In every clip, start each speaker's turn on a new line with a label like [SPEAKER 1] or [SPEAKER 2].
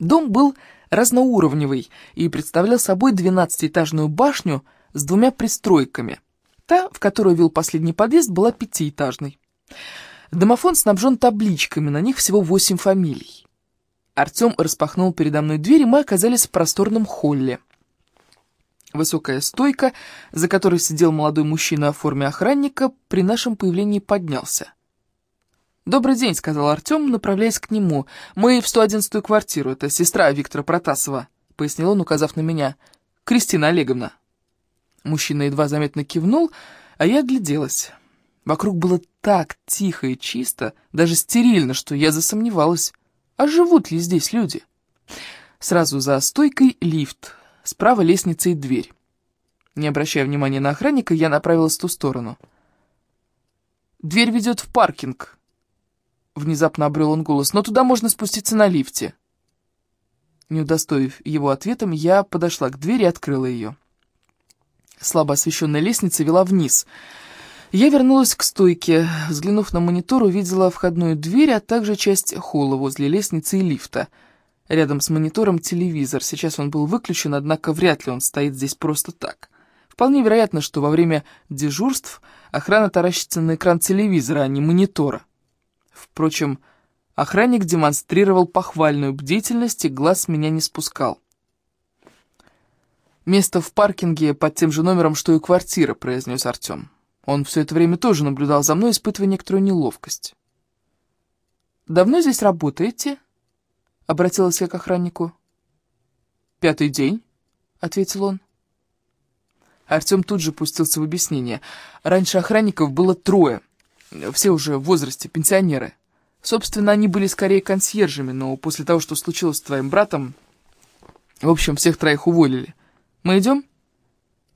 [SPEAKER 1] Дом был разноуровневый и представлял собой двенадцатиэтажную башню с двумя пристройками. Та, в которую вел последний подъезд, была пятиэтажной. Домофон снабжен табличками, на них всего восемь фамилий. Артем распахнул передо мной дверь, и мы оказались в просторном холле. Высокая стойка, за которой сидел молодой мужчина в форме охранника, при нашем появлении поднялся. «Добрый день», — сказал Артем, направляясь к нему. «Мы в 111-ю квартиру, это сестра Виктора Протасова», — пояснил он, указав на меня. «Кристина Олеговна». Мужчина едва заметно кивнул, а я огляделась. Вокруг было так тихо и чисто, даже стерильно, что я засомневалась, а живут ли здесь люди? Сразу за стойкой лифт, справа лестница и дверь. Не обращая внимания на охранника, я направилась в ту сторону. «Дверь ведет в паркинг», — внезапно обрел он голос, «но туда можно спуститься на лифте». Не удостоив его ответом, я подошла к двери и открыла ее. Слабо освещенная лестница вела вниз — я вернулась к стойке. Взглянув на монитор, увидела входную дверь, а также часть холла возле лестницы и лифта. Рядом с монитором телевизор. Сейчас он был выключен, однако вряд ли он стоит здесь просто так. Вполне вероятно, что во время дежурств охрана таращится на экран телевизора, а не монитора. Впрочем, охранник демонстрировал похвальную бдительность и глаз меня не спускал. «Место в паркинге под тем же номером, что и квартира», — произнес Артем. Он все это время тоже наблюдал за мной, испытывая некоторую неловкость. «Давно здесь работаете?» — обратилась я к охраннику. «Пятый день», — ответил он. Артем тут же пустился в объяснение. Раньше охранников было трое, все уже в возрасте, пенсионеры. Собственно, они были скорее консьержами, но после того, что случилось с твоим братом... В общем, всех троих уволили. Мы идем?»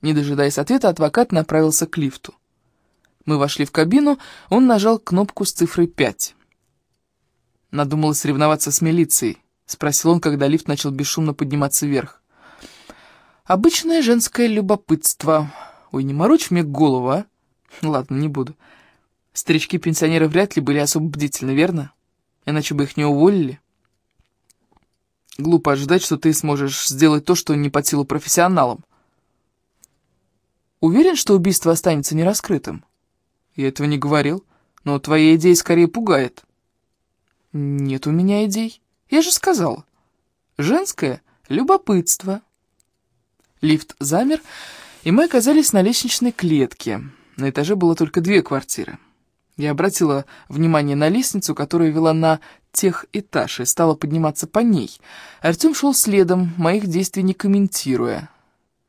[SPEAKER 1] Не дожидаясь ответа, адвокат направился к лифту. Мы вошли в кабину, он нажал кнопку с цифрой 5. «Надумала соревноваться с милицией», — спросил он, когда лифт начал бесшумно подниматься вверх. «Обычное женское любопытство. Ой, не морочь мне голову, а? Ладно, не буду. Старички-пенсионеры вряд ли были особо бдительны, верно? Иначе бы их не уволили. Глупо ожидать, что ты сможешь сделать то, что не под силу профессионалам. Уверен, что убийство останется нераскрытым?» Я этого не говорил, но твоя идея скорее пугает. Нет у меня идей. Я же сказал. Женское любопытство. Лифт замер, и мы оказались на лестничной клетке. На этаже было только две квартиры. Я обратила внимание на лестницу, которая вела на тех этаж, и стала подниматься по ней. Артем шел следом, моих действий не комментируя.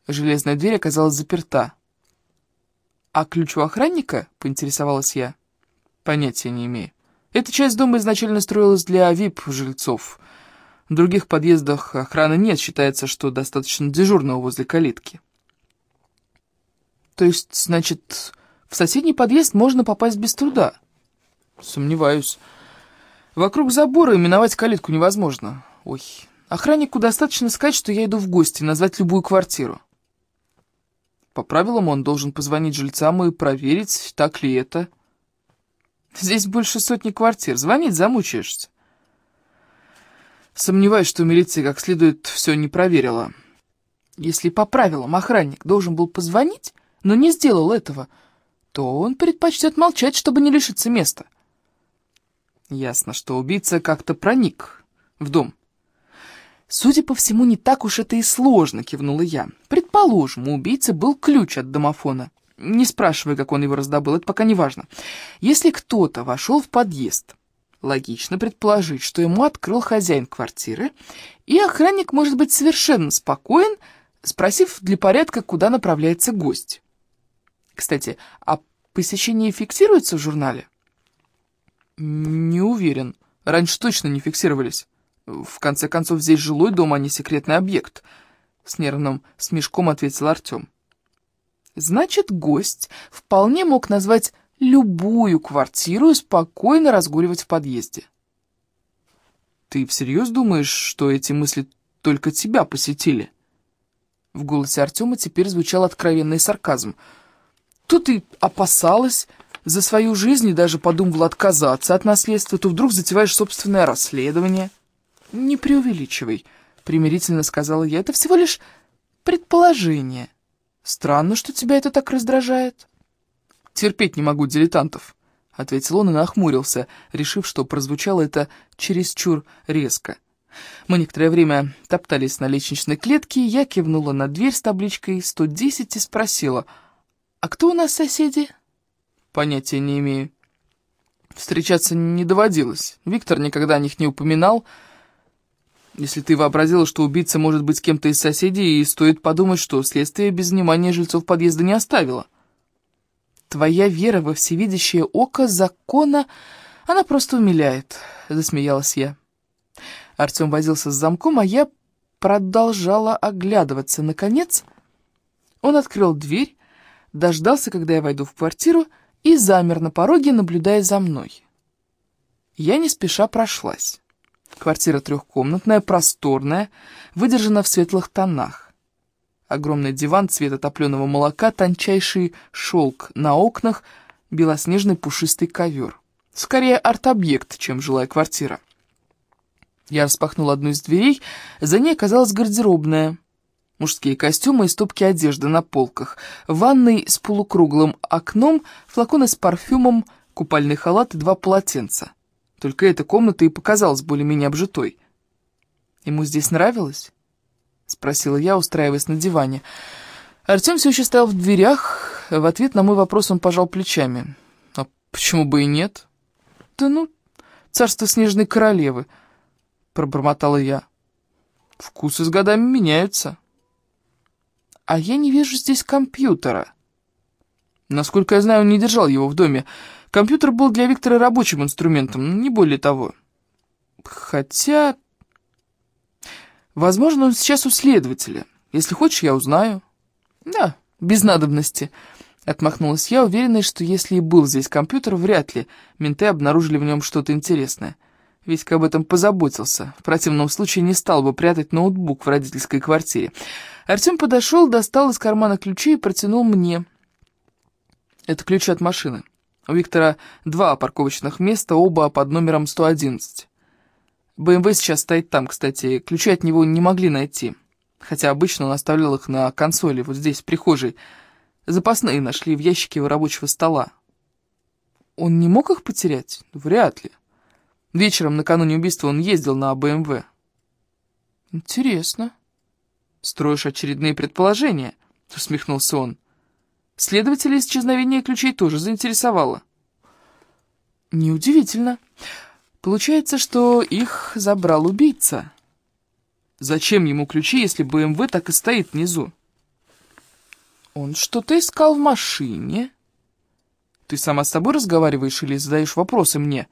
[SPEAKER 1] Железная дверь оказалась заперта. «А ключ у охранника?» — поинтересовалась я. «Понятия не имею. Эта часть дома изначально строилась для вип-жильцов. В других подъездах охраны нет, считается, что достаточно дежурного возле калитки». «То есть, значит, в соседний подъезд можно попасть без труда?» «Сомневаюсь. Вокруг забора именовать калитку невозможно. Ой, охраннику достаточно сказать, что я иду в гости, назвать любую квартиру. По правилам он должен позвонить жильцам и проверить, так ли это. Здесь больше сотни квартир. Звонить замучаешься. Сомневаюсь, что милиция как следует все не проверила. Если по правилам охранник должен был позвонить, но не сделал этого, то он предпочтет молчать, чтобы не лишиться места. Ясно, что убийца как-то проник в дом. «Судя по всему, не так уж это и сложно», — кивнула я. «Предположим, у убийцы был ключ от домофона. Не спрашивай, как он его раздобыл, это пока не важно. Если кто-то вошел в подъезд, логично предположить, что ему открыл хозяин квартиры, и охранник может быть совершенно спокоен, спросив для порядка, куда направляется гость. Кстати, а посещение фиксируется в журнале?» «Не уверен. Раньше точно не фиксировались». В конце концов, здесь жилой дом, а не секретный объект. С нервным смешком ответил Артем. Значит, гость вполне мог назвать любую квартиру и спокойно разгуливать в подъезде. Ты всерьез думаешь, что эти мысли только тебя посетили? В голосе Артема теперь звучал откровенный сарказм. Тут и опасалась за свою жизнь и даже подумывала отказаться от наследства, то вдруг затеваешь собственное расследование. «Не преувеличивай», — примирительно сказала я. «Это всего лишь предположение. Странно, что тебя это так раздражает». «Терпеть не могу дилетантов», — ответил он и нахмурился, решив, что прозвучало это чересчур резко. Мы некоторое время топтались на лестничной клетке, я кивнула на дверь с табличкой «110» и спросила, «А кто у нас соседи?» «Понятия не имею». Встречаться не доводилось. Виктор никогда о них не упоминал. Если ты вообразила, что убийца может быть кем-то из соседей, и стоит подумать, что следствие без внимания жильцов подъезда не оставило. Твоя вера во всевидящее око закона, она просто умиляет, засмеялась я. Артем возился с замком, а я продолжала оглядываться. Наконец, он открыл дверь, дождался, когда я войду в квартиру, и замер на пороге, наблюдая за мной. Я не спеша прошлась. Квартира трехкомнатная, просторная, выдержана в светлых тонах. Огромный диван цвета топленого молока, тончайший шелк на окнах, белоснежный пушистый ковер. Скорее арт-объект, чем жилая квартира. Я распахнула одну из дверей, за ней оказалась гардеробная. Мужские костюмы и стопки одежды на полках, ванной с полукруглым окном, флаконы с парфюмом, купальный халат и два полотенца. Только эта комната и показалась более-менее обжитой. «Ему здесь нравилось?» — спросила я, устраиваясь на диване. Артем все еще стоял в дверях. В ответ на мой вопрос он пожал плечами. «А почему бы и нет?» «Да ну, царство снежной королевы», — пробормотала я. «Вкусы с годами меняются». «А я не вижу здесь компьютера». Насколько я знаю, он не держал его в доме. Компьютер был для Виктора рабочим инструментом, не более того. Хотя... Возможно, он сейчас у следователя. Если хочешь, я узнаю. Да, без надобности. Отмахнулась я, уверенная, что если и был здесь компьютер, вряд ли менты обнаружили в нем что-то интересное. Витька об этом позаботился. В противном случае не стал бы прятать ноутбук в родительской квартире. Артем подошел, достал из кармана ключи и протянул мне. Это ключи от машины. У Виктора два парковочных места, оба под номером 111. БМВ сейчас стоит там, кстати. Ключи от него не могли найти. Хотя обычно он оставлял их на консоли, вот здесь, в прихожей. Запасные нашли в ящике его рабочего стола. Он не мог их потерять? Вряд ли. Вечером накануне убийства он ездил на БМВ. Интересно. «Строишь очередные предположения?» — усмехнулся он. Следователя исчезновение ключей тоже заинтересовало. «Неудивительно. Получается, что их забрал убийца. Зачем ему ключи, если БМВ так и стоит внизу?» «Он что-то искал в машине». «Ты сама с собой разговариваешь или задаешь вопросы мне?»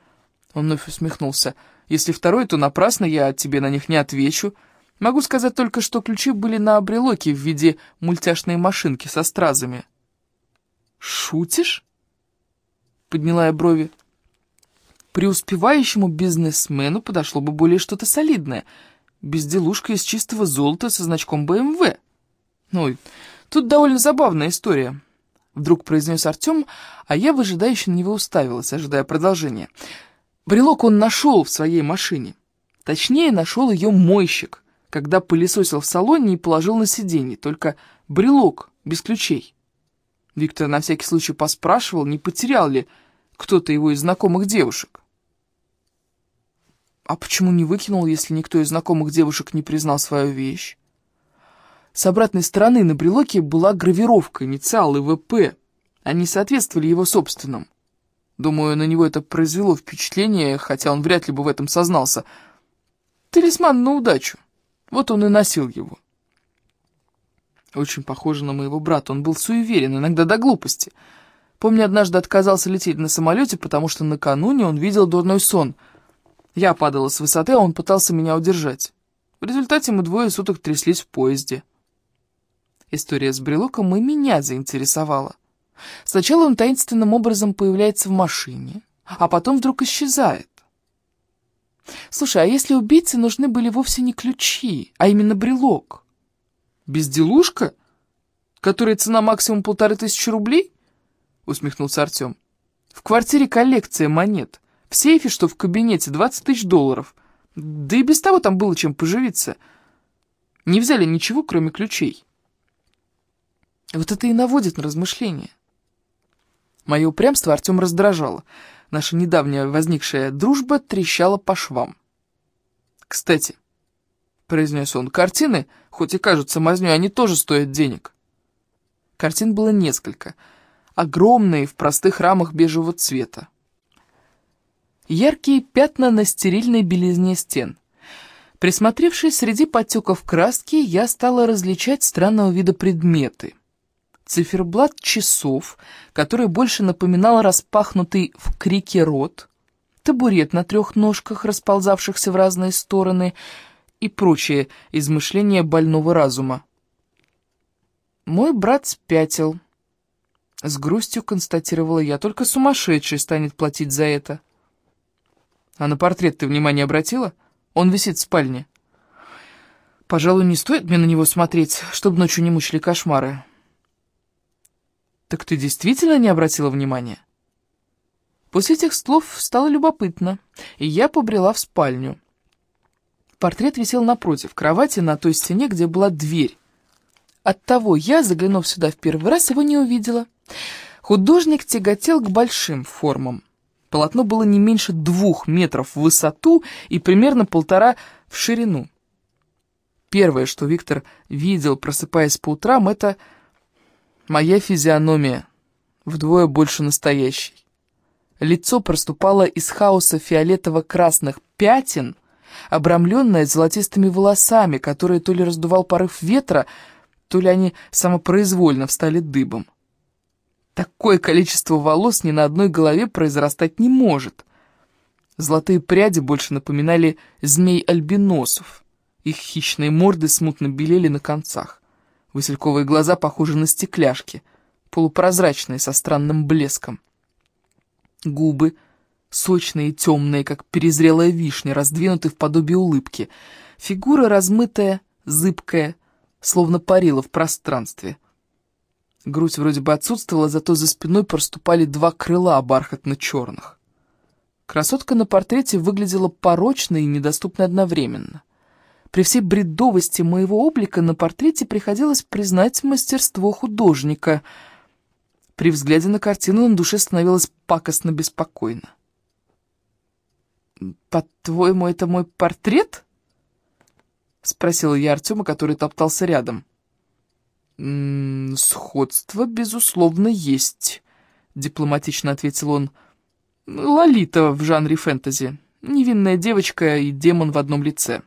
[SPEAKER 1] Он вновь усмехнулся. «Если второй, то напрасно я тебе на них не отвечу. Могу сказать только, что ключи были на брелоке в виде мультяшной машинки со стразами. «Шутишь?» — подняла я брови. Преуспевающему бизнесмену подошло бы более что-то солидное. Безделушка из чистого золота со значком БМВ. Ну, тут довольно забавная история. Вдруг произнес Артем, а я выжидающе на него уставилась, ожидая продолжения. Брелок он нашел в своей машине. Точнее, нашел ее мойщик когда пылесосил в салоне и положил на сиденье, только брелок, без ключей. Виктор на всякий случай поспрашивал, не потерял ли кто-то его из знакомых девушек. А почему не выкинул, если никто из знакомых девушек не признал свою вещь? С обратной стороны на брелоке была гравировка, инициалы ВП. Они соответствовали его собственным. Думаю, на него это произвело впечатление, хотя он вряд ли бы в этом сознался. Талисман на удачу. Вот он и носил его. Очень похоже на моего брата. Он был суеверен, иногда до глупости. Помню, однажды отказался лететь на самолете, потому что накануне он видел дурной сон. Я падала с высоты, а он пытался меня удержать. В результате мы двое суток тряслись в поезде. История с брелоком и меня заинтересовала. Сначала он таинственным образом появляется в машине, а потом вдруг исчезает. Слушай, а если убийце нужны были вовсе не ключи, а именно брелок? Безделушка? Которой цена максимум полторы тысячи рублей? Усмехнулся Артем. В квартире коллекция монет. В сейфе, что в кабинете, 20 тысяч долларов. Да и без того там было чем поживиться. Не взяли ничего, кроме ключей. Вот это и наводит на размышления. Мое упрямство Артем раздражало. Наша недавняя возникшая дружба трещала по швам. «Кстати», — произнес он, — «картины, хоть и кажутся мазнёй, они тоже стоят денег». Картин было несколько, огромные, в простых рамах бежевого цвета. Яркие пятна на стерильной белизне стен. Присмотревшись среди потеков краски, я стала различать странного вида предметы — циферблат часов, который больше напоминал распахнутый в крике рот, табурет на трех ножках, расползавшихся в разные стороны, и прочие измышления больного разума. Мой брат спятил. С грустью констатировала я, только сумасшедший станет платить за это. А на портрет ты внимание обратила? Он висит в спальне. Пожалуй, не стоит мне на него смотреть, чтобы ночью не мучили кошмары. «Так ты действительно не обратила внимания?» После этих слов стало любопытно, и я побрела в спальню. Портрет висел напротив кровати на той стене, где была дверь. Оттого я, заглянув сюда в первый раз, его не увидела. Художник тяготел к большим формам. Полотно было не меньше двух метров в высоту и примерно полтора в ширину. Первое, что Виктор видел, просыпаясь по утрам, это Моя физиономия вдвое больше настоящей. Лицо проступало из хаоса фиолетово-красных пятен, обрамленное золотистыми волосами, которые то ли раздувал порыв ветра, то ли они самопроизвольно встали дыбом. Такое количество волос ни на одной голове произрастать не может. Золотые пряди больше напоминали змей-альбиносов. Их хищные морды смутно белели на концах. Васильковые глаза похожи на стекляшки, полупрозрачные, со странным блеском. Губы, сочные и темные, как перезрелая вишня, раздвинуты в подобие улыбки. Фигура размытая, зыбкая, словно парила в пространстве. Грудь вроде бы отсутствовала, зато за спиной проступали два крыла бархатно-черных. Красотка на портрете выглядела порочно и недоступно одновременно. При всей бредовости моего облика на портрете приходилось признать мастерство художника. При взгляде на картину на душе становилось пакостно беспокойно. «По-твоему, это мой портрет?» — спросила я Артема, который топтался рядом. «М -м, «Сходство, безусловно, есть», — дипломатично ответил он. «Лолита в жанре фэнтези. Невинная девочка и демон в одном лице».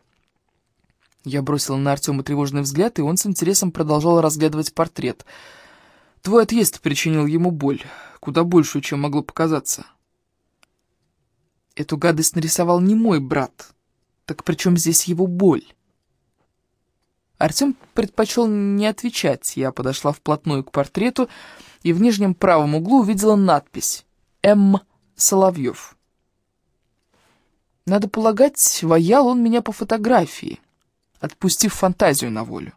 [SPEAKER 1] Я бросила на Артема тревожный взгляд, и он с интересом продолжал разглядывать портрет. Твой отъезд причинил ему боль, куда большую, чем могло показаться. Эту гадость нарисовал не мой брат. Так при чем здесь его боль? Артем предпочел не отвечать. Я подошла вплотную к портрету и в нижнем правом углу увидела надпись «М. Соловьев». Надо полагать, воял он меня по фотографии отпустив фантазию на волю.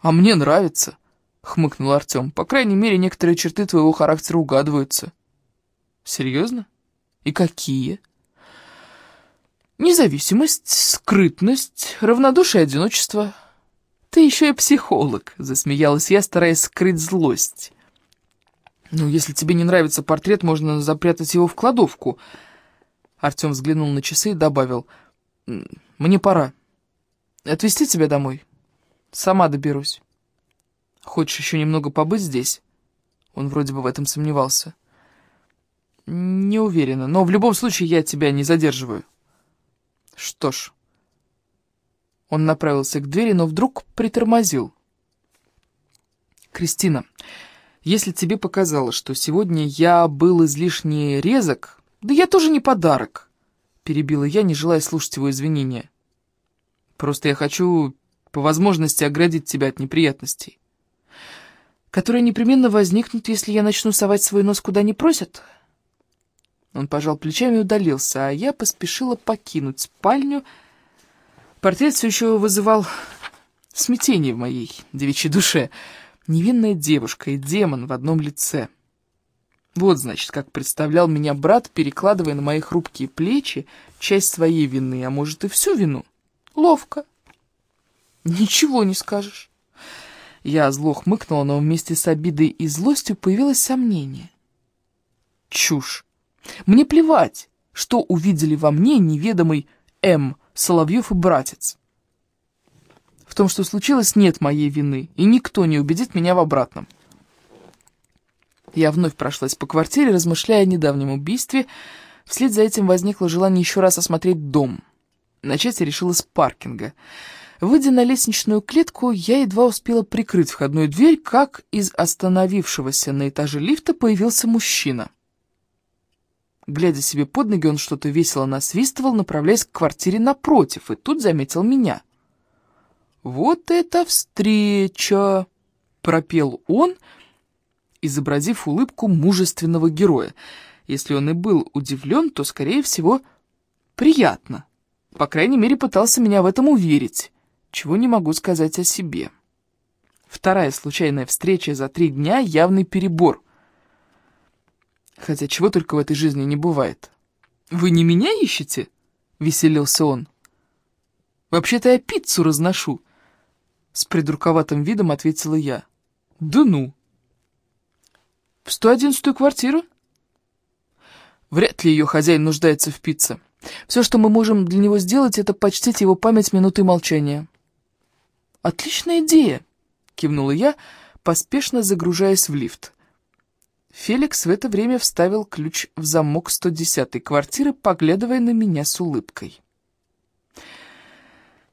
[SPEAKER 1] «А мне нравится», — хмыкнул Артем. «По крайней мере, некоторые черты твоего характера угадываются». «Серьезно? И какие?» «Независимость, скрытность, равнодушие одиночество». «Ты еще и психолог», — засмеялась я, стараясь скрыть злость. «Ну, если тебе не нравится портрет, можно запрятать его в кладовку». Артем взглянул на часы и добавил. «Мне пора». Отвезти тебя домой? Сама доберусь. Хочешь еще немного побыть здесь? Он вроде бы в этом сомневался. Не уверена, но в любом случае я тебя не задерживаю. Что ж. Он направился к двери, но вдруг притормозил. Кристина, если тебе показалось, что сегодня я был излишне резок, да я тоже не подарок, перебила я, не желая слушать его извинения. Просто я хочу по возможности оградить тебя от неприятностей, которые непременно возникнут, если я начну совать свой нос куда не просят. Он пожал плечами и удалился, а я поспешила покинуть спальню. Портрет все еще вызывал смятение в моей девичьей душе. Невинная девушка и демон в одном лице. Вот, значит, как представлял меня брат, перекладывая на мои хрупкие плечи часть своей вины, а может и всю вину. Ловко. Ничего не скажешь. Я зло хмыкнула, но вместе с обидой и злостью появилось сомнение. Чушь. Мне плевать, что увидели во мне неведомый М. Соловьев и братец. В том, что случилось, нет моей вины, и никто не убедит меня в обратном. Я вновь прошлась по квартире, размышляя о недавнем убийстве. Вслед за этим возникло желание еще раз осмотреть дом. Начать я решила с паркинга. Выйдя на лестничную клетку, я едва успела прикрыть входную дверь, как из остановившегося на этаже лифта появился мужчина. Глядя себе под ноги, он что-то весело насвистывал, направляясь к квартире напротив, и тут заметил меня. «Вот это встреча!» — пропел он, изобразив улыбку мужественного героя. Если он и был удивлен, то, скорее всего, приятно. По крайней мере, пытался меня в этом уверить, чего не могу сказать о себе. Вторая случайная встреча за три дня — явный перебор. Хотя чего только в этой жизни не бывает. «Вы не меня ищете?» — веселился он. «Вообще-то я пиццу разношу», — с придурковатым видом ответила я. «Да ну!» «В 111-ю квартиру?» Вряд ли ее хозяин нуждается в пицце. Все, что мы можем для него сделать, это почтить его память минуты молчания. «Отличная идея!» — кивнула я, поспешно загружаясь в лифт. Феликс в это время вставил ключ в замок 110-й квартиры, поглядывая на меня с улыбкой.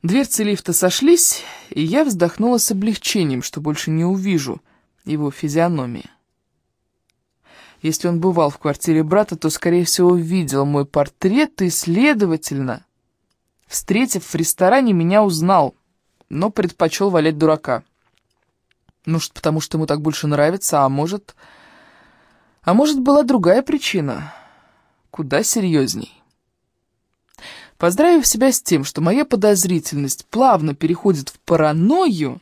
[SPEAKER 1] Дверцы лифта сошлись, и я вздохнула с облегчением, что больше не увижу его физиономии. Если он бывал в квартире брата, то, скорее всего, видел мой портрет и, следовательно, встретив в ресторане, меня узнал, но предпочел валять дурака. Может, потому что ему так больше нравится, а может... А может, была другая причина, куда серьезней. Поздравив себя с тем, что моя подозрительность плавно переходит в паранойю,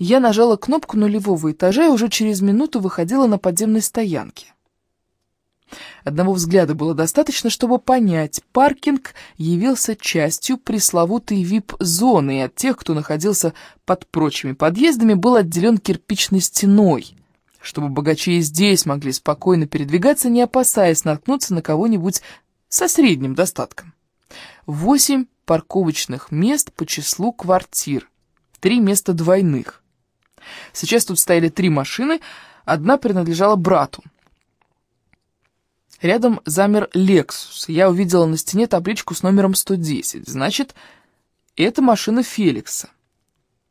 [SPEAKER 1] я нажала кнопку нулевого этажа и уже через минуту выходила на подземной стоянке. Одного взгляда было достаточно, чтобы понять, паркинг явился частью пресловутой вип-зоны, и от тех, кто находился под прочими подъездами, был отделен кирпичной стеной чтобы богачи и здесь могли спокойно передвигаться, не опасаясь наткнуться на кого-нибудь со средним достатком. Восемь парковочных мест по числу квартир, три места двойных. Сейчас тут стояли три машины, одна принадлежала брату. Рядом замер «Лексус». Я увидела на стене табличку с номером 110. Значит, это машина Феликса.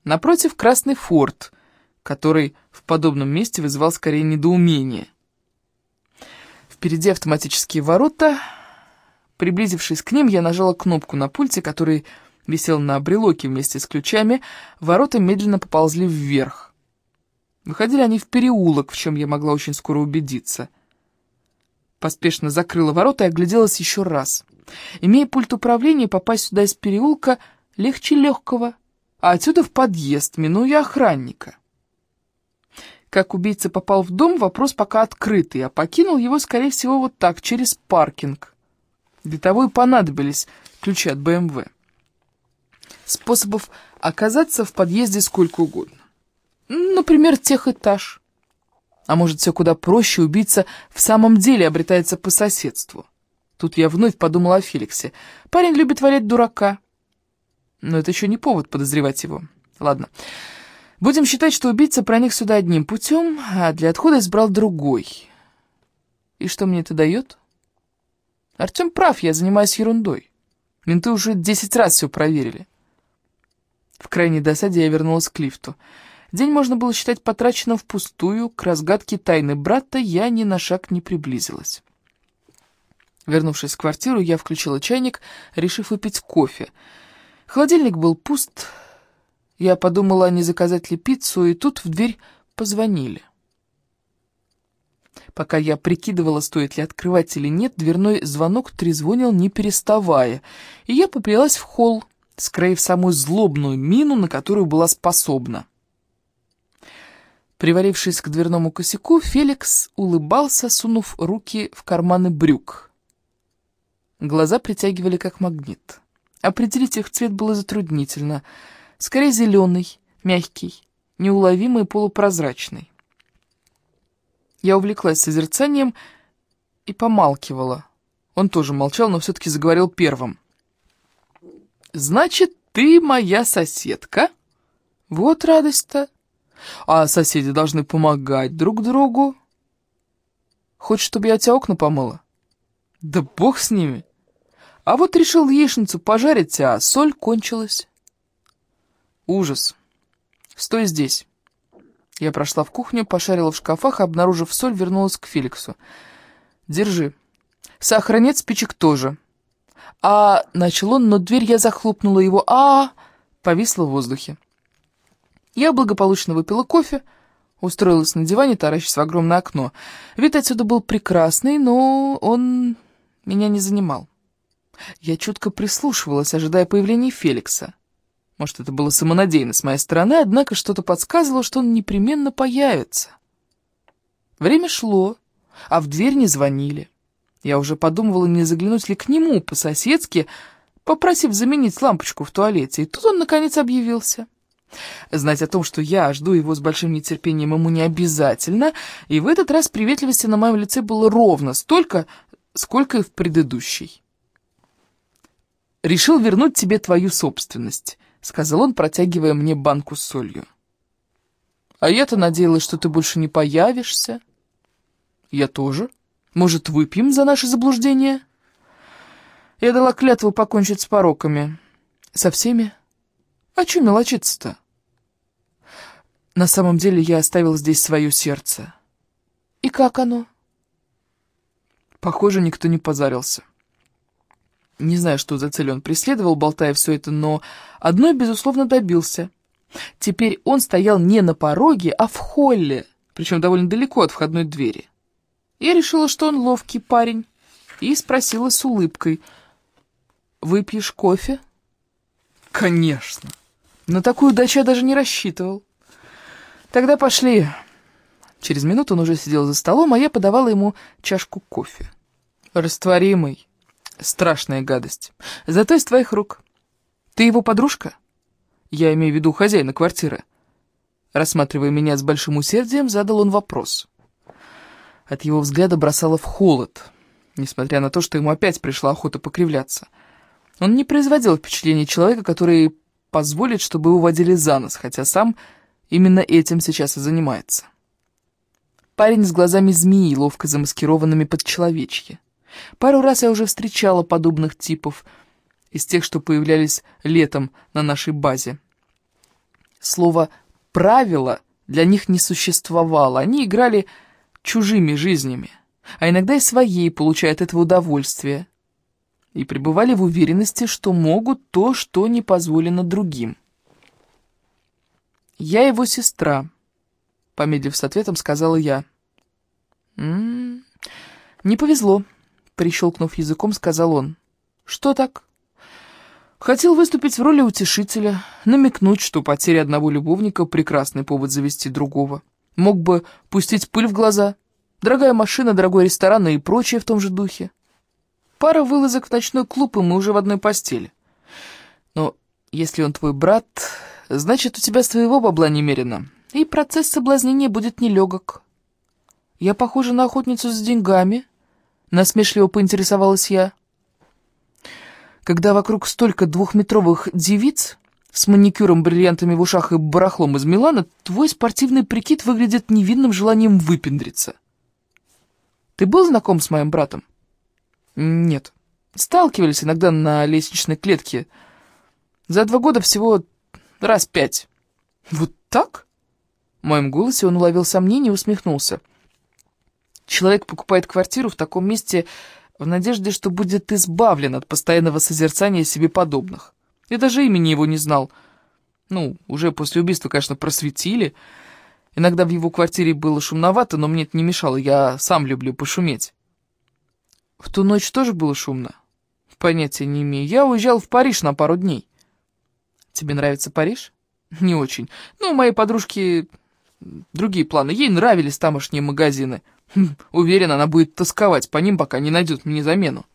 [SPEAKER 1] Напротив красный «Форд», который в подобном месте вызывал скорее недоумение. Впереди автоматические ворота. Приблизившись к ним, я нажала кнопку на пульте, который висел на брелоке вместе с ключами. Ворота медленно поползли вверх. Выходили они в переулок, в чем я могла очень скоро убедиться. Поспешно закрыла ворота и огляделась еще раз. Имея пульт управления, попасть сюда из переулка легче легкого, а отсюда в подъезд, минуя охранника. Как убийца попал в дом, вопрос пока открытый, а покинул его, скорее всего, вот так, через паркинг. Для того и понадобились ключи от БМВ. Способов оказаться в подъезде сколько угодно. Например, техэтаж. А может, все куда проще, убийца в самом деле обретается по соседству. Тут я вновь подумала о Феликсе. Парень любит валять дурака. Но это еще не повод подозревать его. Ладно. Будем считать, что убийца проник сюда одним путем, а для отхода избрал другой. И что мне это дает? Артем прав, я занимаюсь ерундой. Менты уже десять раз все проверили. В крайней досаде я вернулась к лифту. День можно было считать потраченным впустую, к разгадке тайны брата я ни на шаг не приблизилась. Вернувшись в квартиру, я включила чайник, решив выпить кофе. Холодильник был пуст, я подумала, не заказать ли пиццу, и тут в дверь позвонили. Пока я прикидывала, стоит ли открывать или нет, дверной звонок трезвонил, не переставая, и я поплелась в холл, скроив самую злобную мину, на которую была способна. Привалившись к дверному косяку, Феликс улыбался, сунув руки в карманы брюк. Глаза притягивали как магнит. Определить их цвет было затруднительно. Скорее зеленый, мягкий, неуловимый полупрозрачный. Я увлеклась созерцанием и помалкивала. Он тоже молчал, но все-таки заговорил первым. «Значит, ты моя соседка?» «Вот радость-то!» А соседи должны помогать друг другу. Хочешь, чтобы я тебе окна помыла? Да бог с ними. А вот решил яичницу пожарить, а соль кончилась. Ужас. Стой здесь. Я прошла в кухню, пошарила в шкафах, обнаружив соль, вернулась к Феликсу. Держи. Сахара нет, спичек тоже. А, начал он, но дверь я захлопнула его. А, повисла в воздухе. Я благополучно выпила кофе, устроилась на диване, таращась в огромное окно. Вид отсюда был прекрасный, но он меня не занимал. Я чутко прислушивалась, ожидая появления Феликса. Может, это было самонадеянно с моей стороны, однако что-то подсказывало, что он непременно появится. Время шло, а в дверь не звонили. Я уже подумывала, не заглянуть ли к нему по-соседски, попросив заменить лампочку в туалете, и тут он, наконец, объявился. Знать о том, что я жду его с большим нетерпением, ему не обязательно, и в этот раз приветливости на моем лице было ровно столько, сколько и в предыдущий. «Решил вернуть тебе твою собственность», — сказал он, протягивая мне банку с солью. «А я-то надеялась, что ты больше не появишься». «Я тоже. Может, выпьем за наше заблуждение?» Я дала клятву покончить с пороками. «Со всеми? А чё мелочиться-то?» На самом деле я оставил здесь свое сердце. И как оно? Похоже, никто не позарился. Не знаю, что за цель он преследовал, болтая все это, но одной, безусловно, добился. Теперь он стоял не на пороге, а в холле, причем довольно далеко от входной двери. Я решила, что он ловкий парень, и спросила с улыбкой, «Выпьешь кофе?» «Конечно!» На такую удачу я даже не рассчитывал. «Тогда пошли». Через минуту он уже сидел за столом, а я подавала ему чашку кофе. Растворимый. Страшная гадость. Зато из твоих рук. Ты его подружка? Я имею в виду хозяина квартиры. Рассматривая меня с большим усердием, задал он вопрос. От его взгляда бросало в холод, несмотря на то, что ему опять пришла охота покривляться. Он не производил впечатления человека, который позволит, чтобы его водили за нос, хотя сам Именно этим сейчас и занимается. Парень с глазами змеи, ловко замаскированными под человечье. Пару раз я уже встречала подобных типов, из тех, что появлялись летом на нашей базе. Слово «правило» для них не существовало, они играли чужими жизнями, а иногда и своей, получая от этого удовольствие, и пребывали в уверенности, что могут то, что не позволено другим. «Я его сестра», — помедлив с ответом, сказала я. «М -м -м, «Не повезло», — прищелкнув языком, сказал он. «Что так?» Хотел выступить в роли утешителя, намекнуть, что потеря одного любовника — прекрасный повод завести другого. Мог бы пустить пыль в глаза. Дорогая машина, дорогой ресторан и прочее в том же духе. Пара вылазок в ночной клуб, и мы уже в одной постели. Но если он твой брат, Значит, у тебя своего бабла немерено, и процесс соблазнения будет нелегок. Я похожа на охотницу с деньгами, насмешливо поинтересовалась я. Когда вокруг столько двухметровых девиц с маникюром, бриллиантами в ушах и барахлом из Милана, твой спортивный прикид выглядит невинным желанием выпендриться. Ты был знаком с моим братом? Нет. Сталкивались иногда на лестничной клетке. За два года всего Раз пять». «Вот так?» В моем голосе он уловил сомнение и усмехнулся. «Человек покупает квартиру в таком месте в надежде, что будет избавлен от постоянного созерцания себе подобных. Я даже имени его не знал. Ну, уже после убийства, конечно, просветили. Иногда в его квартире было шумновато, но мне это не мешало, я сам люблю пошуметь». «В ту ночь тоже было шумно?» «Понятия не имею. Я уезжал в Париж на пару дней». «Тебе нравится Париж?» «Не очень. Ну, моей подружке другие планы. Ей нравились тамошние магазины. Хм, уверен, она будет тосковать по ним, пока не найдет мне замену.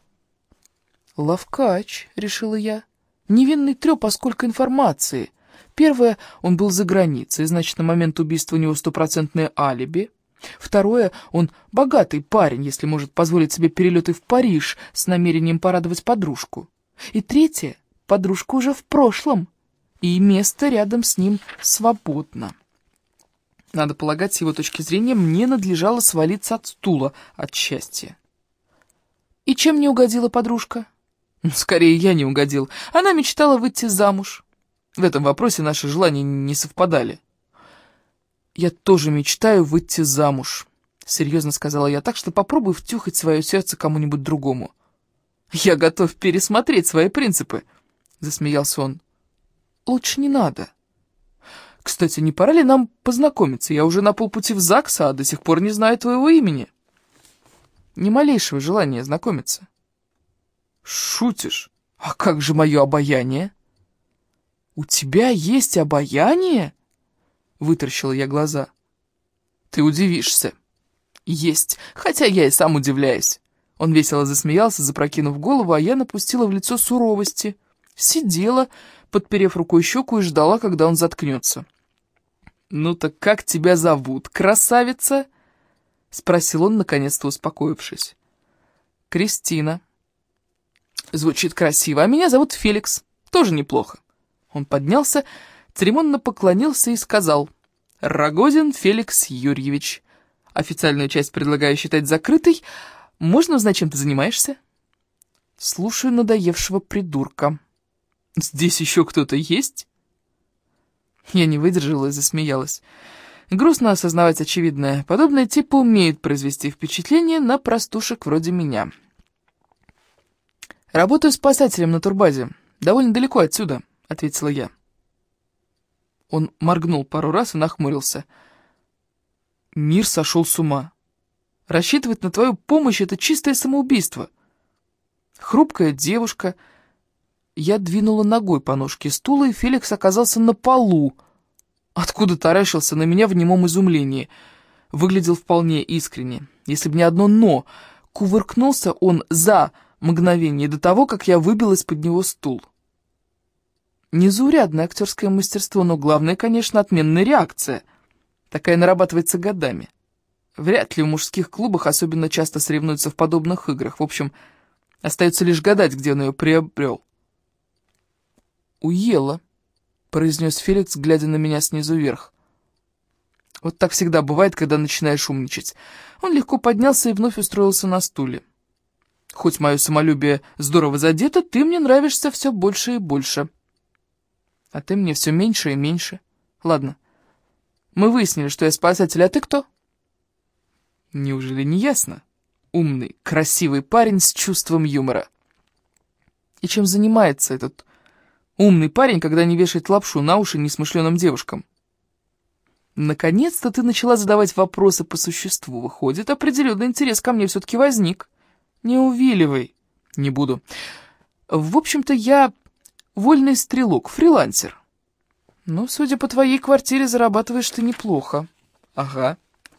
[SPEAKER 1] «Лавкач», — решила я. «Невинный трёп, а сколько информации. Первое, он был за границей, значит, на момент убийства у него стопроцентное алиби. Второе, он богатый парень, если может позволить себе перелеты в Париж с намерением порадовать подружку. И третье, подружка уже в прошлом, и место рядом с ним свободно. Надо полагать, с его точки зрения, мне надлежало свалиться от стула от счастья. И чем не угодила подружка? Ну, скорее, я не угодил. Она мечтала выйти замуж. В этом вопросе наши желания не совпадали. «Я тоже мечтаю выйти замуж», — серьезно сказала я, «так что попробуй втюхать свое сердце кому-нибудь другому». «Я готов пересмотреть свои принципы», — засмеялся он. «Лучше не надо». «Кстати, не пора ли нам познакомиться? Я уже на полпути в ЗАГС, а до сих пор не знаю твоего имени». «Ни малейшего желания знакомиться». «Шутишь? А как же мое обаяние?» «У тебя есть обаяние?» — вытаращила я глаза. «Ты удивишься». «Есть, хотя я и сам удивляюсь». Он весело засмеялся, запрокинув голову, а я напустила в лицо суровости. Сидела, подперев рукой щеку, и ждала, когда он заткнется. «Ну так как тебя зовут, красавица?» — спросил он, наконец-то успокоившись. «Кристина». «Звучит красиво, а меня зовут Феликс. Тоже неплохо». Он поднялся, церемонно поклонился и сказал «Рогозин Феликс Юрьевич. Официальную часть предлагаю считать закрытой. Можно узнать, чем ты занимаешься?» «Слушаю надоевшего придурка». «Здесь еще кто-то есть?» Я не выдержала и засмеялась. Грустно осознавать очевидное. Подобные типы умеют произвести впечатление на простушек вроде меня. «Работаю спасателем на турбазе. Довольно далеко отсюда», — ответила я. Он моргнул пару раз и нахмурился. «Мир сошел с ума. Рассчитывать на твою помощь — это чистое самоубийство. Хрупкая девушка...» Я двинула ногой по ножке стула, и Феликс оказался на полу. Откуда таращился на меня в немом изумлении. Выглядел вполне искренне. Если бы не одно «но», кувыркнулся он за мгновение до того, как я выбил из-под него стул. Незаурядное актерское мастерство, но главное, конечно, отменная реакция. Такая нарабатывается годами. Вряд ли в мужских клубах особенно часто соревнуются в подобных играх. В общем, остается лишь гадать, где он ее приобрел. «Уела», — произнес Феликс, глядя на меня снизу вверх. Вот так всегда бывает, когда начинаешь умничать. Он легко поднялся и вновь устроился на стуле. «Хоть мое самолюбие здорово задето, ты мне нравишься все больше и больше». А ты мне все меньше и меньше. Ладно, мы выяснили, что я спасатель, а ты кто? Неужели не ясно? Умный, красивый парень с чувством юмора. И чем занимается этот умный парень, когда не вешает лапшу на уши несмышленым девушкам? Наконец-то ты начала задавать вопросы по существу. Выходит, определенный интерес ко мне все-таки возник. Не увиливай. Не буду. В общем-то, я Вольный стрелок, фрилансер. Ну, судя по твоей квартире, зарабатываешь ты неплохо. Ага.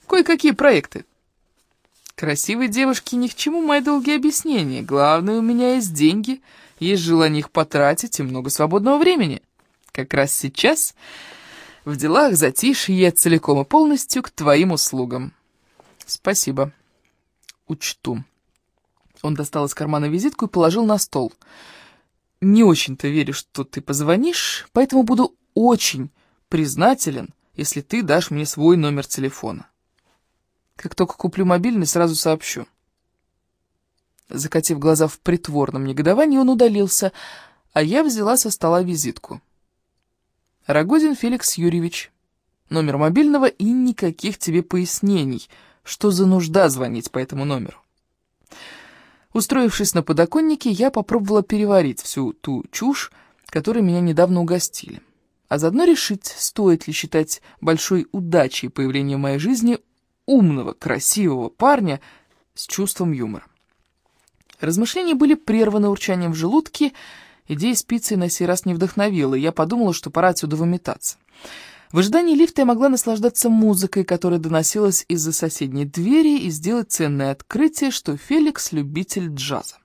[SPEAKER 1] Кое-какие проекты. Красивой девушке ни к чему мои долгие объяснения. Главное, у меня есть деньги, есть желание их потратить и много свободного времени. Как раз сейчас в делах затишье я целиком и полностью к твоим услугам. Спасибо. Учту. Он достал из кармана визитку и положил на стол — не очень-то верю, что ты позвонишь, поэтому буду очень признателен, если ты дашь мне свой номер телефона. Как только куплю мобильный, сразу сообщу. Закатив глаза в притворном негодовании, он удалился, а я взяла со стола визитку. Рогозин Феликс Юрьевич. Номер мобильного и никаких тебе пояснений, что за нужда звонить по этому номеру. Устроившись на подоконнике, я попробовала переварить всю ту чушь, которой меня недавно угостили, а заодно решить, стоит ли считать большой удачей появления в моей жизни умного, красивого парня с чувством юмора. Размышления были прерваны урчанием в желудке. Идея спицы на сей раз не вдохновила, я подумала, что пора отсюда выметаться. В ожидании лифта я могла наслаждаться музыкой, которая доносилась из-за соседней двери, и сделать ценное открытие, что Феликс — любитель джаза.